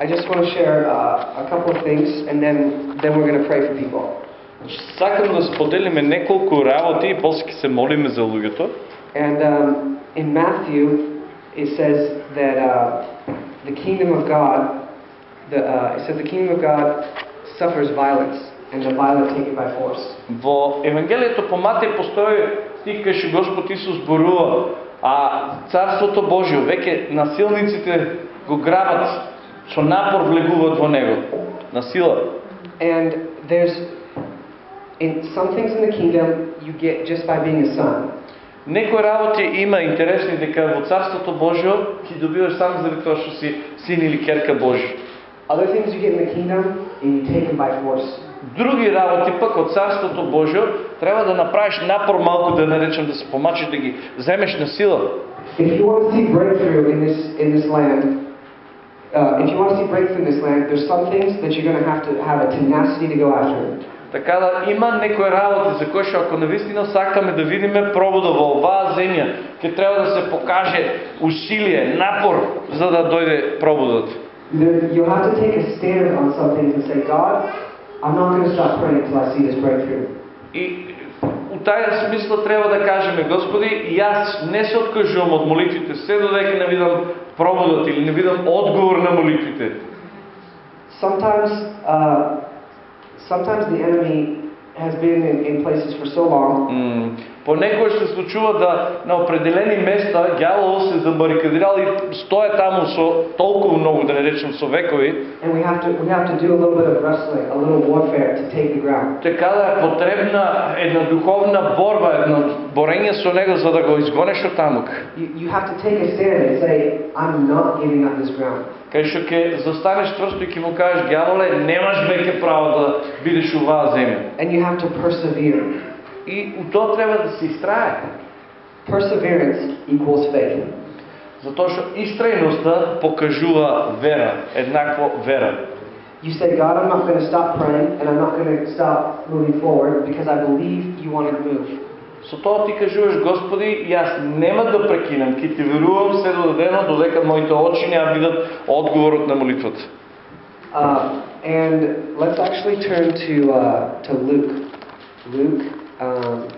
I just want to share uh, a couple of things, and then then we're going to pray for people. Сакам да споделиме неколку работи и после ќе се молиме за луѓето. And um, in Matthew, it says that uh, the kingdom of God, the, uh, it says the kingdom of God suffers violence, and the violent take it by force. Во Евангелието по Матеј постои стих кај што Господ Исус зборува, а Царството Божие веќе насилниците го грабат, со напор влегуваат во него, на сила. And there's in some things in the kingdom you get just by being a son. Некои работи има интересни дека во Царството Божјо ти добиваш само заради тоа што си син или керка Божја. Other things you get in the kingdom and you take them by force. Други работи пък од Царството Божјо треба да направиш напор малку да наречам да се помачиш да ги земеш на сила. If you want to see breakthrough in this in this land, uh, if you want to see breakthrough in this land, there's some things that you're going to have to have a tenacity to go after. Така да има некои работи за кои што ако навистина сакаме да видиме пробуда во оваа земја, ќе треба да се покаже усилие, напор за да дојде пробудот. There, you'll have to take a stand on some things and say, God, I'm not going to stop praying until I see this breakthrough. И у тај смисла треба да кажеме, Господи, јас не се откажувам од молитвите се додека не видам пробудот или не видам одговор на молитвите. Sometimes, uh, sometimes the enemy has been in, in places for so long М, Понекогаш се случува да на определени места ѓаволот се забарикадирал и стоја таму со толку многу, да не речем со векови, така да е потребна една духовна борба, едно борење со него за да го изгонеш од ground. Кај што ќе застанеш тврсто и ќе му кажеш ѓаволе, немаш веќе право да бидеш уваа земја. And you have to persevere. И у тоа треба да се истрае. Perseverance equals faith. Затоа што истрајноста покажува вера, еднакво вера. You say, God, I'm not going to stop praying and I'm not going to stop moving forward because I believe you want to move. Со тоа ти кажуваш, Господи, јас нема да прекинам, ки ти верувам се до дено, додека моите очи не видат одговорот на молитвата. Uh, and let's actually turn to, uh, to Luke. Luke, um,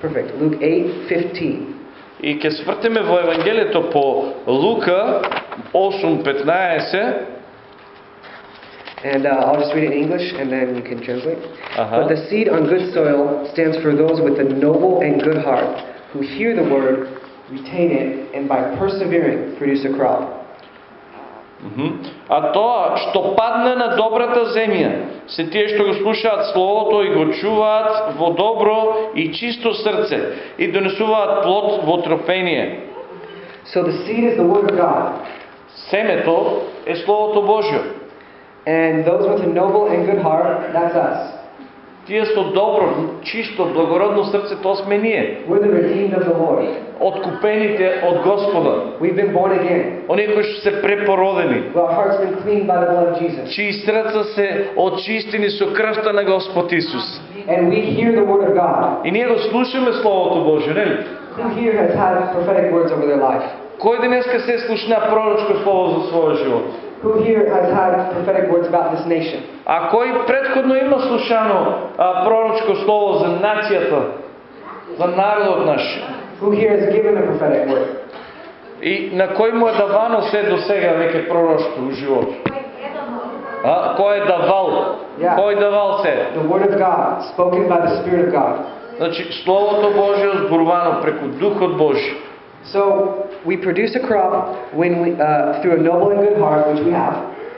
perfect. Luke 8 15. И ќе свртеме во Евангелието по Лука 8.15. And uh, I'll just read it in English and then you can translate. Аха. But the seed on good soil stands for those with a noble and good heart who hear the word, retain it, and by persevering produce a crop. А тоа што падне на добрата земја, се тие што го слушаат Словото и го чуваат во добро и чисто срце и донесуваат плод во тропение. So the seed is the word of God. Семето е Словото Божјо. And those with a noble and good heart, that's us. Тие со добро, чисто, благородно срце, тоа сме ние. The Lord. Откупените од Господа. Оние кои што се препородени. Чии срца се очистени со крвта на Господ Исус. И ние го слушаме Словото Божие, нели? Кој денеска се слушна пророчко слово за својот живот? Who here has had prophetic words about this nation? А кој предходно има слушано а, пророчко слово за нацијата, за народот наш? Who here has given a prophetic word? И на кој му е давано се до сега веќе пророчко у живот? А, кој е давал? Yeah. Кој давал се? The word of God, spoken by the Spirit of God. Значи, Словото Божие зборувано преку Духот Божи. So we produce a crop when we, uh, through a noble and good heart, which we have.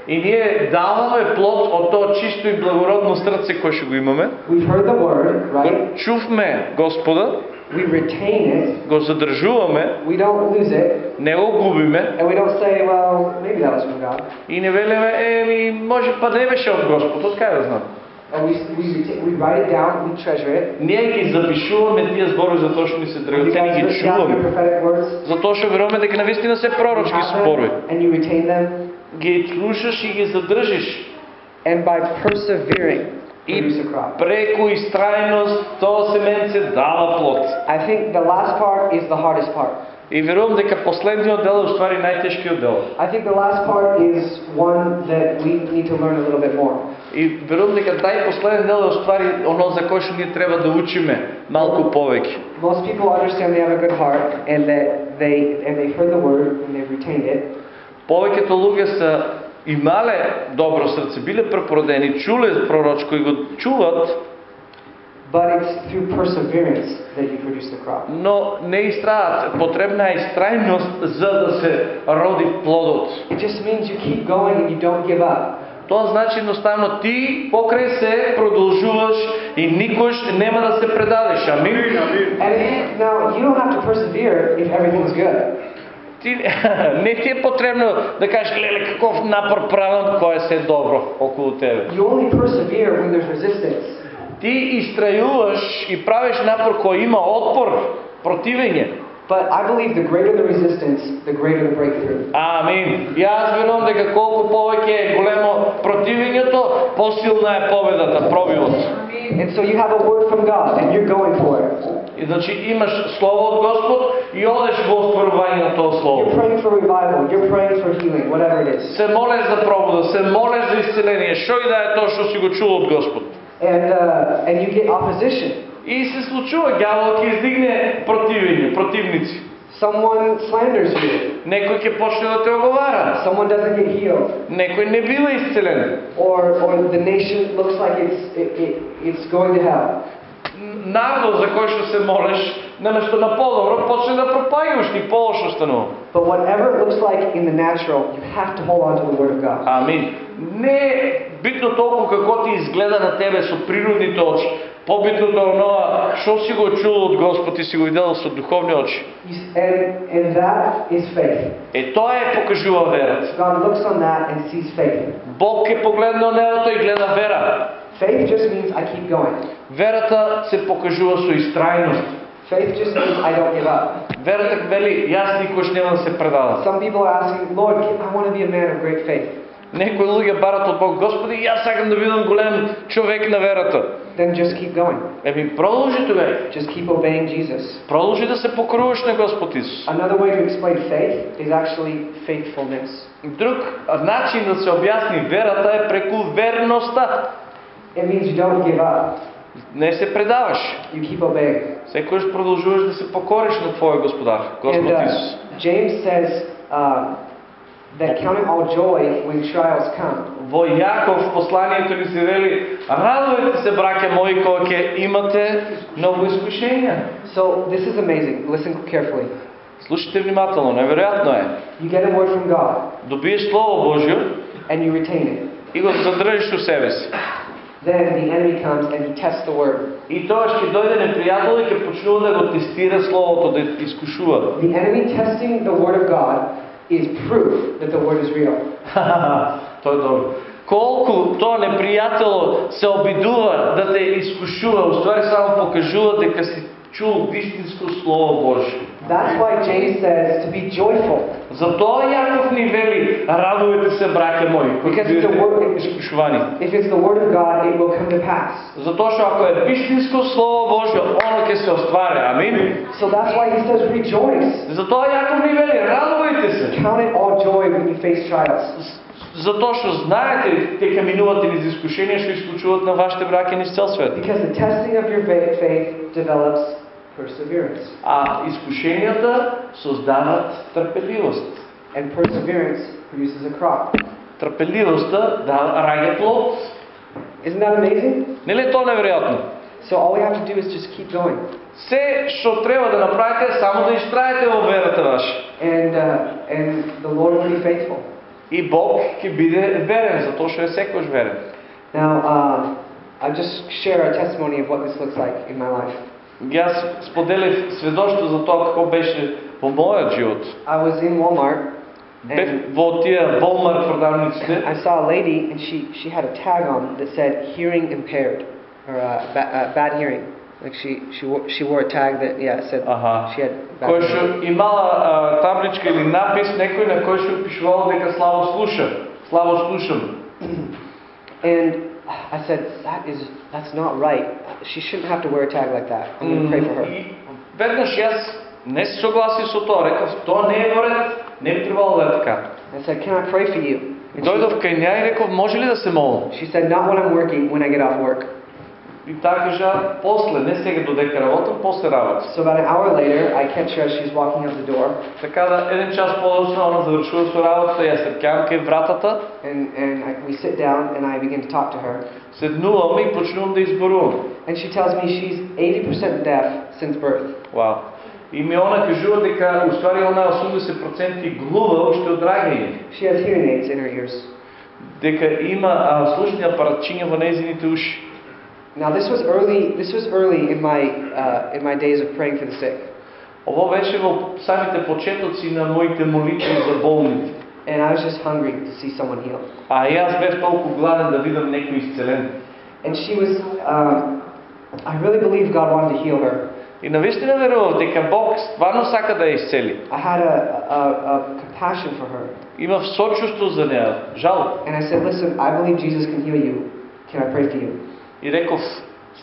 И ние даваме плод од тоа чисто и благородно срце кое што го имаме. We've heard the word, right? Го чувме Господа, We retain it. го задржуваме, We don't lose it, не го губиме and we don't say, "Well, maybe that was from God." и не велиме, еми, може па не беше од Господ, од кај да знам. And we, we, reta- we write it down, we treasure it. Ние ги запишуваме тие зборови затоа што ни се You драгоцени guys ги write down your чуваме. prophetic words. Затоа што веруваме дека навистина се You пророчки have them, зборови. and you retain them. Ги слушаш и ги задржиш. And by persevering, И produce a crop. преку истрајност тоа семенце дава плод. I think the last part is the hardest part. И верувам дека последниот дел е уствари најтешкиот дел. I think the last part is one that we need to learn a little bit more. И верувам дека тај последен дел е уствари оно за кој што ние треба да учиме малку повеќе. Most people understand they have a good heart and that they and they've heard the word and they've retained it. Повеќето луѓе се имале добро срце, биле препородени, чуле пророчко и го чуват, But it's through perseverance that you produce the crop. но не истраат. Потребна е истрајност за да се роди плодот. It just means you keep going and you don't give up. Тоа значи едноставно ти покрај се продолжуваш и никош нема да се предадеш. Амин. And it, now you don't have to persevere if everything's good. Ти, не ти е потребно да кажеш, леле, каков напор правам, кое се е добро околу тебе. You only persevere when there's resistance. Ти истрајуваш и правиш напор кој има отпор, противење. But I believe the greater the resistance, the greater the breakthrough. Амин. Јас верувам дека колку повеќе е големо противењето, посилна е победата, пробивот. And so you have a word from God and you're going for it. И значи имаш слово од Господ и одеш во остварување на тоа You're слово. praying for revival, you're praying for healing, whatever it is. Се молеш за пробуда, се молеш за исцеление, што и да е тоа што си го чул од Господ. And uh, and you get opposition. И се случува, ѓавол ќе издигне противење, противници. Someone slanders you. Некој ќе почне да те оговара. Someone doesn't get healed. Некој не бива исцелен. Or or the nation looks like it's it, it, it's going to hell. Народот за кој што се молиш, наместо на подобро, почне да пропаѓаш и полошо станува. But whatever it looks like in the natural, you have to hold on to the word of God. Амин. Не битно толку како ти изгледа на тебе со природните очи. Побитното е оноа што си го чул од Господ и си го видел со духовни очи. You s- And and that is faith. Е тоа е покажува верата. God looks on that and sees faith. Бог е погледнал небото и гледа вера. Faith just means I keep going. Верата се покажува со истрајност. Faith just means I don't give up. Верата вели, јас никош нема да се предадам. Some people are asking, Lord, I want to be a man of great faith. Некои луѓе барат од Бог, Господи, јас сакам да бидам голем човек на верата. Then just keep going. Еми, продолжи тогај. Just keep obeying Jesus. Продолжи да се покоруваш на Господ Исус. Another way to explain faith is actually faithfulness. Друг начин да се објасни верата е преку верноста. It means you don't give up. Не се предаваш. You keep obeying. Секојаш продолжуваш да се покориш на твојот Господар, And Господ uh, Исус. James says uh, that count it all joy when trials come. Во Јаков посланието ни се вели, радујте се, браќа мои, кога ќе имате многу искушенија. So this is amazing. Listen carefully. Слушайте внимателно, неверојатно е. You get a word from God Добиеш Слово Божјо and you retain it. и го задржиш у себе си. Then the enemy comes and he tests the word. И тоа ќе дојде непријател и ќе почнува да го тестира Словото, да искушува. The enemy testing the word of God is proof that the word is real. Тоа е добро. Колку тоа непријатело се обидува да те искушува, уствари само покажува дека си чул вистинско Слово Божје. That's why James says to be joyful. Затоа Јаков ни вели, радујте се, браќа мои, кои Because бидете the word- искушувани. If it's the word of God, it will come to pass. Затоа што ако е вистинско Слово Божје, оно ќе се оствари. Амин. So that's why he says rejoice. Затоа Јаков ни вели, радујте се. Count it all joy when you face trials. Затоа што знаете дека минувате низ искушенија што исклучуваат на вашите браќа низ цел свет. Because the testing of your fa- faith develops perseverance. А искушенијата создават трпеливост. And perseverance produces a crop. Трпеливоста да раѓа плод. Isn't that amazing? Нели е тоа неверојатно? So all we have to do is just keep going. Се што треба да направите е само да истраете во верата ваша. And, uh, and the Lord will be faithful. И Бог ќе биде верен, затоа што е секојаш верен. Now, um, I'll just share a testimony of what this looks like in my life. Јас споделив сведоштво за тоа како беше во мојот живот. I was in Walmart Бев and во тие Walmart продавниците I saw a lady and she, she had a tag on that said hearing impaired or uh, ba- uh, bad hearing. Like she, she, wore, she wore a tag that, yeah, said Аха. she had bad кој hearing. што имала а, табличка или напис некој на кој што пишувало дека слабо слуша. Слабо слушам. And I said, that is, that's not right. She shouldn't have to wear a tag like that. I'm going to pray for her. И веднаш јас не се согласив со тоа, реков, тоа не е во ред, не би требало да е така. I said, Can I pray for you? And she, Дојдов кај неа и реков, може ли да се молам? she said, Not when I'm working, when I get off work. И таа кажа, после, не сега додека работам, после работа. So about an hour later, I catch her as she's walking out the door, Така да, еден час подоцна, она завршува со работата, јас тркам кај вратата, and, and I, we sit down, and I begin to talk to her. седнувам и почнувам да изборувам. And she tells me she's 80% deaf since birth. Вау. И ми она кажува дека, уствари, она е 80% глува уште од раѓање. She has hearing aids in her ears. Дека има а, слушни апаратчиња во незините уши. Now this was early. This was early in my uh, in my days of praying for the sick, Ово беше во самите почетоци на моите молитви за болните. and I was just hungry to see someone healed. А јас бев толку гладен да видам некој исцелен. And she was. Um, I really believe God wanted to heal her. И навистина верував дека Бог стварно сака да ја исцели. I had a, a, a compassion for her, Имав сочувство за неа, жал. and I said, "Listen, I believe Jesus can heal you. Can I pray for you?" И реков,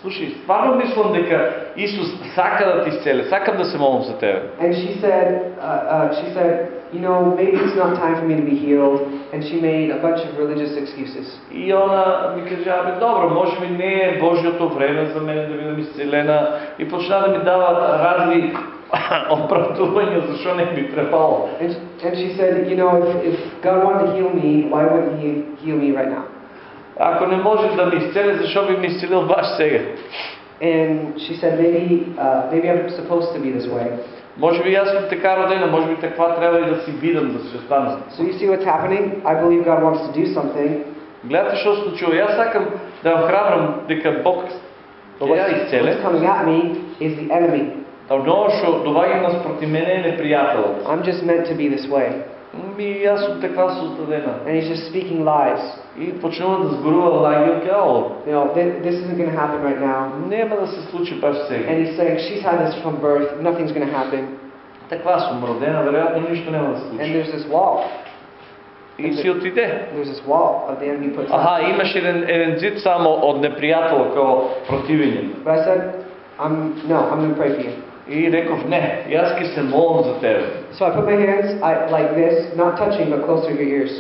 слушай, стварно мислам дека Исус сака да ти исцели, сакам да се молам за тебе. And she said, uh, uh, she said, you know, maybe it's not time for me to be healed. And she made a bunch of religious excuses. И она ми каже, абе добро, може би не е Божјото време за мене да бидам исцелена. И почна да ми дава разни оправдувања зашо не би требало. And, and she said, you know, if, if God wanted to heal me, why wouldn't He heal me right now? Ако не може да ми исцели, зашо би ми исцелил баш сега? And she said, maybe, uh, maybe I'm supposed to be this way. Може би јас сум така родена, може би таква треба и да си бидам за се станам. So you see what's happening? I believe God wants to do something, Гледате што се случува. Јас сакам да ја храбрам дека Бог but ќе ја what's, исцеле. what's coming at me is the enemy. Оно што доаѓа наспроти мене е непријателот. I'm just meant to be this way. Ми јас сум таква создадена. And he's just speaking lies. И почнува да зборува лаги као. You know, this, this isn't going to happen right now. Нема да се случи баш сега. And he's saying, she's had this from birth, nothing's going to happen. Таква сум родена, веројатно ништо нема да се And случи. there's this wall. И си отиде. There's this wall of the enemy puts up. Аха, имаш еден, еден зид само од непријателот као противење. But I said, I'm, no, I'm going to pray for you. И реков, не, јас ќе се молам за тебе. So I put my hands I, like this, not touching, but close to your ears.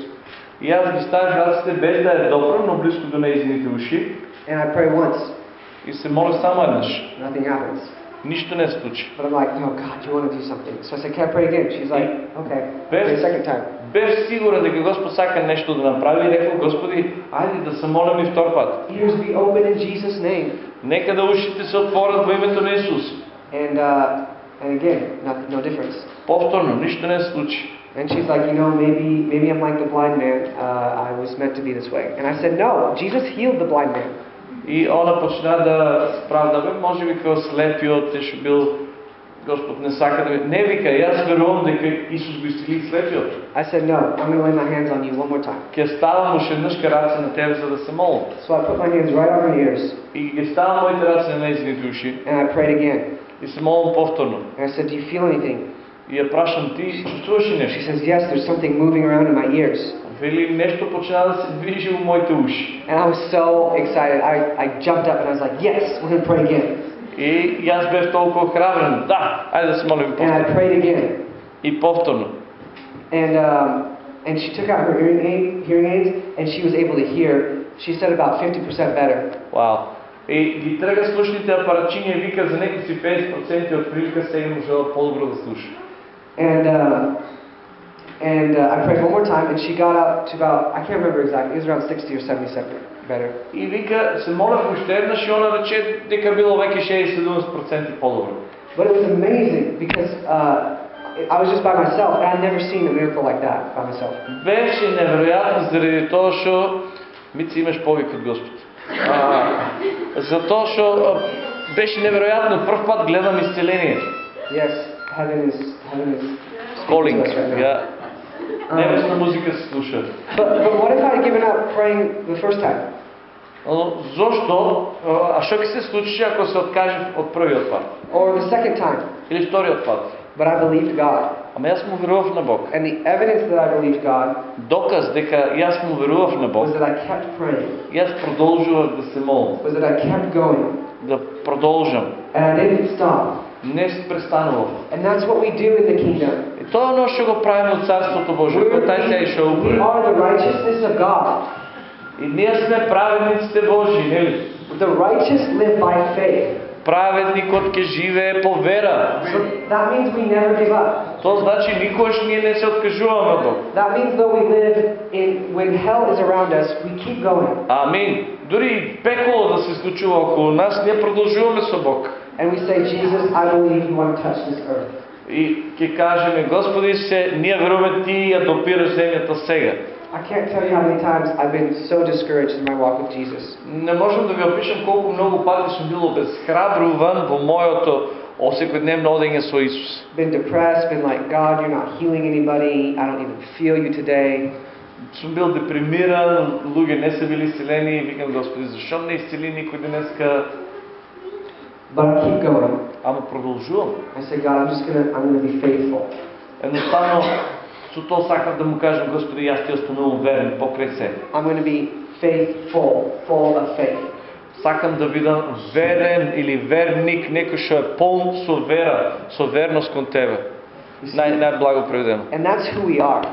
И јас ги ставив раците без да е добро, но близко до нејзините уши. And I pray once, И се моля само еднаш. nothing happens. Ништо не се случи. But I'm like, no, God, you want to do something. So I said, can I pray again? She's like, okay. A second time. Бев сигурен дека Господ сака нешто да направи и рекол, Господи, ајде да се молам и втор пат. Ears be open in Jesus' name. Нека да ушите се отворат во името на Исус. And, uh, and again, no, no difference. Повторно, ништо не се случи. And she's like, you know, maybe, maybe I'm like the blind man. Uh, I was meant to be this way. And I said, no, Jesus healed the blind man. И она почна да справда, бе, може би као слепиот, е што бил Господ не сака да ми... Не вика, јас верувам дека Исус го исцели слепиот. I said, no, I'm going to lay my hands on you one more time. Ќе ставам уште еднаш ка раце на тебе за да се молам. So I put my hands right on her ears И ги ставам моите раце на нејзините уши and I prayed again. и се молам повторно. And I said, do you feel anything? И ја прашам, ти чувствуваш ли She нешто? says, yes, there's something moving around in my ears. Вели, нешто почна да се движи во моите уши. And I was so excited. I, I jumped up and I was like, yes, we're going to pray again. И јас бев толку храбрен. Да, ајде да се молим And I повторно. prayed again. И повторно. And, um, and she took out her hearing, aid, hearing aids and she was able to hear. She said about 50% better. Вау. И ги трга слушните апаратчиња и вика за некои 50% од прилика сега можела подобро да слуша. And, uh, and uh, I prayed one more time and she got up to about, I can't remember exactly, it was around 60 or 70% better. И вика, се молев уште еднаш и она рече дека било веќе 60-70% подобро. But it was amazing because uh, I was just by myself and I'd never seen a miracle like that by myself. Беше неверојатно заради тоа што Мици имаш повик од Господ. Затоа што беше неверојатно прв пат гледам исцеление. Yes, heaven is, heaven is Calling. now. Ја небесна музика се слуша. But, but what if I had given up praying the first time? Но зошто, а што ќе се случи ако се откажев од првиот пат Or the second time? или вториот пат? But I believed God. Ама јас му верував на Бог. And the evidence that I believed God Доказ дека јас му верував на Бог, was that I kept praying, јас продолжував да се молам, was that I kept going. да продолжам. And I didn't stop. не престанува. And that's what we do in the kingdom. И тоа е оно што го правиме од Царството Божие, кој тај се и што we are the righteousness of God. И ние сме праведниците Божи, нели? The righteous live by faith. Праведникот ќе живее по вера. So that means we never give up. Тоа значи никогаш ние не се откажуваме од Бог. That means though we live in when hell is around us, we keep going. Амин. Дури и пеколо да се случува околу нас, ние продолжуваме со Бог. And we say, Jesus, I believe you want to touch this earth. И ќе кажеме, Господи, се ние веруваме ти ја допираш земјата сега. I can't tell you how many times I've been so discouraged in my walk with Jesus. Не можам да ви опишам колку многу пати сум бил обезхрабруван во моето осекојдневно одење со Исус. Been depressed, been like, God, you're not healing anybody. I don't even feel you today. Сум бил депримиран, луѓе не се били исцелени викам Господи, зашо не исцели никој денеска? But I keep going. Ама продолжувам. I say, God, I'm just gonna, I'm gonna be faithful. Едноставно со тоа сакам да му кажам Господи, јас ти останувам верен покрај се. I'm gonna be faithful, full of faith. Сакам да бидам верен или верник, некој што е полн со вера, со верност кон тебе. Нај најблаго преведено. And that's who we are.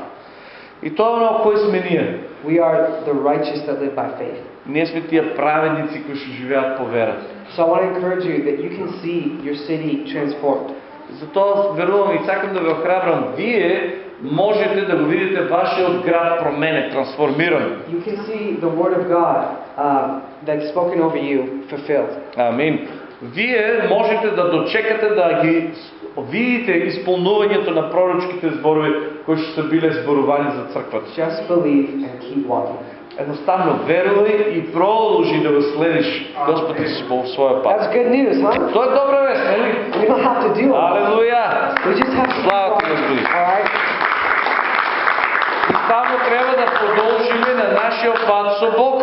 И тоа е оно кој сме ние. We are the righteous that live by faith. Ние сме тие праведници кои што живеат по вера. So I want to encourage you that you can see your city transformed. Затоа верувам и сакам да ве охрабрам. Вие можете да го видите вашиот град променет, трансформиран. You can see the Word of God um, that's spoken over you fulfilled. Амин. Вие можете да дочекате да ги видите исполнувањето на пророчките зборови кои што се биле зборувани за црквата. Just believe and keep walking. jednostavno veruj i proluži da slediš Gospod Isus po svojoj pati. That's good? To je dobra vest, ne? We don't have to do it. Aleluja! We just have to Slava ti Gospodi. All right? I stalno treba da podolžime na našio so Bog.